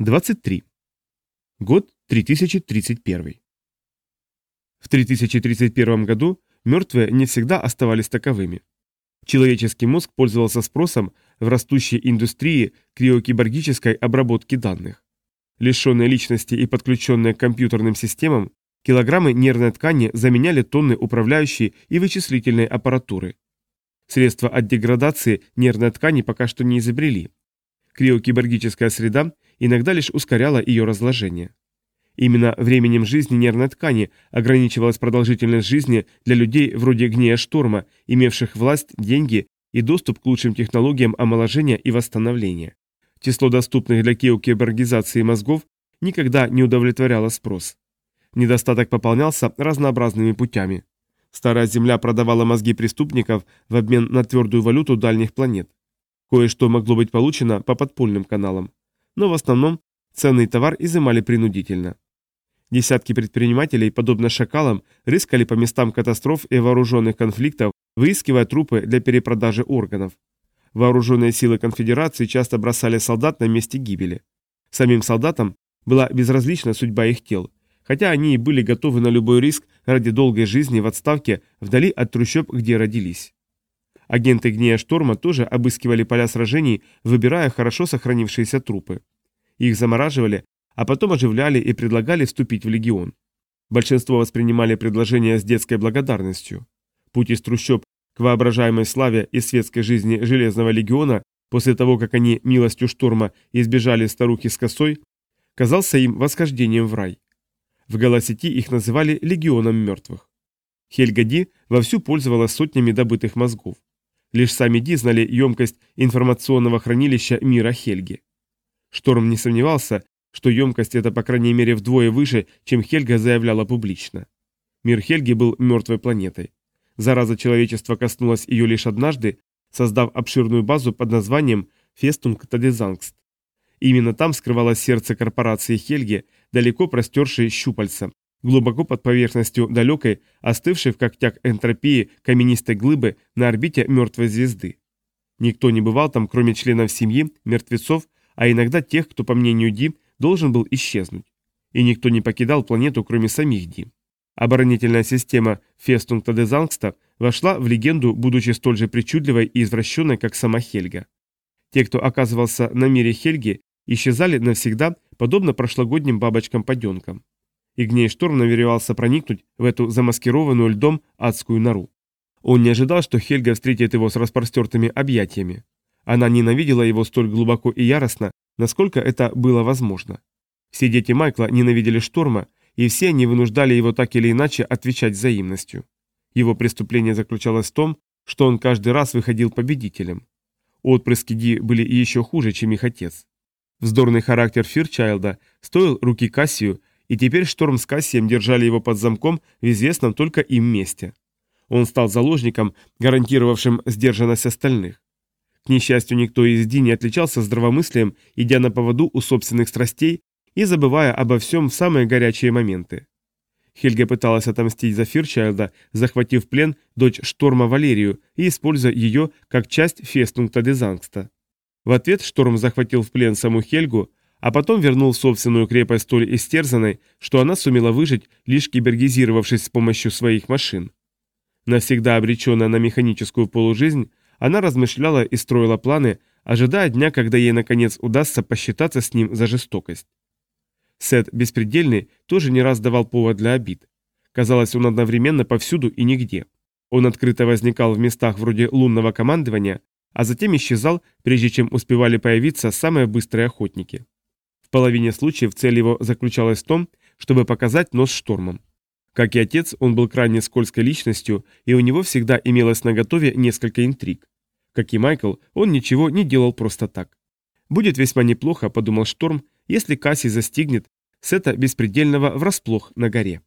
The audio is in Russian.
23. Год 3031. В 3031 году мертвые не всегда оставались таковыми. Человеческий мозг пользовался спросом в растущей индустрии криокиборгической обработки данных. Лишенные личности и подключенные к компьютерным системам, килограммы нервной ткани заменяли тонны управляющей и вычислительной аппаратуры. Средства от деградации нервной ткани пока что не изобрели, Криокибергическая среда иногда лишь ускоряла ее разложение. Именно временем жизни нервной ткани ограничивалась продолжительность жизни для людей вроде гнея шторма, имевших власть, деньги и доступ к лучшим технологиям омоложения и восстановления. Число доступных для криокибергизации мозгов никогда не удовлетворяло спрос. Недостаток пополнялся разнообразными путями. Старая Земля продавала мозги преступников в обмен на твердую валюту дальних планет. Кое-что могло быть получено по подпольным каналам, но в основном ценный товар изымали принудительно. Десятки предпринимателей, подобно шакалам, рыскали по местам катастроф и вооруженных конфликтов, выискивая трупы для перепродажи органов. Вооруженные силы конфедерации часто бросали солдат на месте гибели. Самим солдатам была безразлична судьба их тел, хотя они и были готовы на любой риск ради долгой жизни в отставке вдали от трущоб, где родились. Агенты «Гнея Шторма» тоже обыскивали поля сражений, выбирая хорошо сохранившиеся трупы. Их замораживали, а потом оживляли и предлагали вступить в легион. Большинство воспринимали предложение с детской благодарностью. Путь из трущоб к воображаемой славе и светской жизни Железного легиона после того, как они милостью шторма избежали старухи с косой, казался им восхождением в рай. В Галасити их называли легионом мертвых. Хельгади вовсю пользовалась сотнями добытых мозгов. Лишь сами Ди знали емкость информационного хранилища мира Хельги. Шторм не сомневался, что емкость эта по крайней мере вдвое выше, чем Хельга заявляла публично. Мир Хельги был мертвой планетой. Зараза человечества коснулась ее лишь однажды, создав обширную базу под названием Фестунг Тадезангст. Именно там скрывалось сердце корпорации Хельги, далеко простершие щупальца, глубоко под поверхностью далекой, остывшей в когтях энтропии каменистой глыбы на орбите мертвой звезды. Никто не бывал там, кроме членов семьи, мертвецов, а иногда тех, кто, по мнению Ди, должен был исчезнуть. И никто не покидал планету, кроме самих Ди. Оборонительная система Фестунта де Зангста вошла в легенду, будучи столь же причудливой и извращенной, как сама Хельга. Те, кто оказывался на мире Хельги, исчезали навсегда, подобно прошлогодним бабочкам-паденкам и гней-шторм намеревался проникнуть в эту замаскированную льдом адскую нору. Он не ожидал, что Хельга встретит его с распростертыми объятиями. Она ненавидела его столь глубоко и яростно, насколько это было возможно. Все дети Майкла ненавидели шторма, и все они вынуждали его так или иначе отвечать взаимностью. Его преступление заключалось в том, что он каждый раз выходил победителем. Отпрыски Ди были еще хуже, чем их отец. Вздорный характер Фирчайлда стоил руки Кассию и теперь шторм с Кассием держали его под замком в известном только им месте. Он стал заложником, гарантировавшим сдержанность остальных. К несчастью, никто из Ди не отличался здравомыслием, идя на поводу у собственных страстей и забывая обо всем в самые горячие моменты. Хельга пыталась отомстить за Фирчайлда, захватив в плен дочь Шторма Валерию и используя ее как часть фестункта Дезангста. В ответ Шторм захватил в плен саму Хельгу, а потом вернул собственную крепость столь истерзанной, что она сумела выжить, лишь кибергизировавшись с помощью своих машин. Навсегда обреченная на механическую полужизнь, она размышляла и строила планы, ожидая дня, когда ей наконец удастся посчитаться с ним за жестокость. Сет Беспредельный тоже не раз давал повод для обид. Казалось, он одновременно повсюду и нигде. Он открыто возникал в местах вроде лунного командования, а затем исчезал, прежде чем успевали появиться самые быстрые охотники. Половине случаев цель его заключалась в том, чтобы показать нос штормом. Как и отец, он был крайне скользкой личностью, и у него всегда имелось на готове несколько интриг. Как и Майкл, он ничего не делал просто так. «Будет весьма неплохо», — подумал Шторм, — «если Касси застигнет Сета беспредельного врасплох на горе».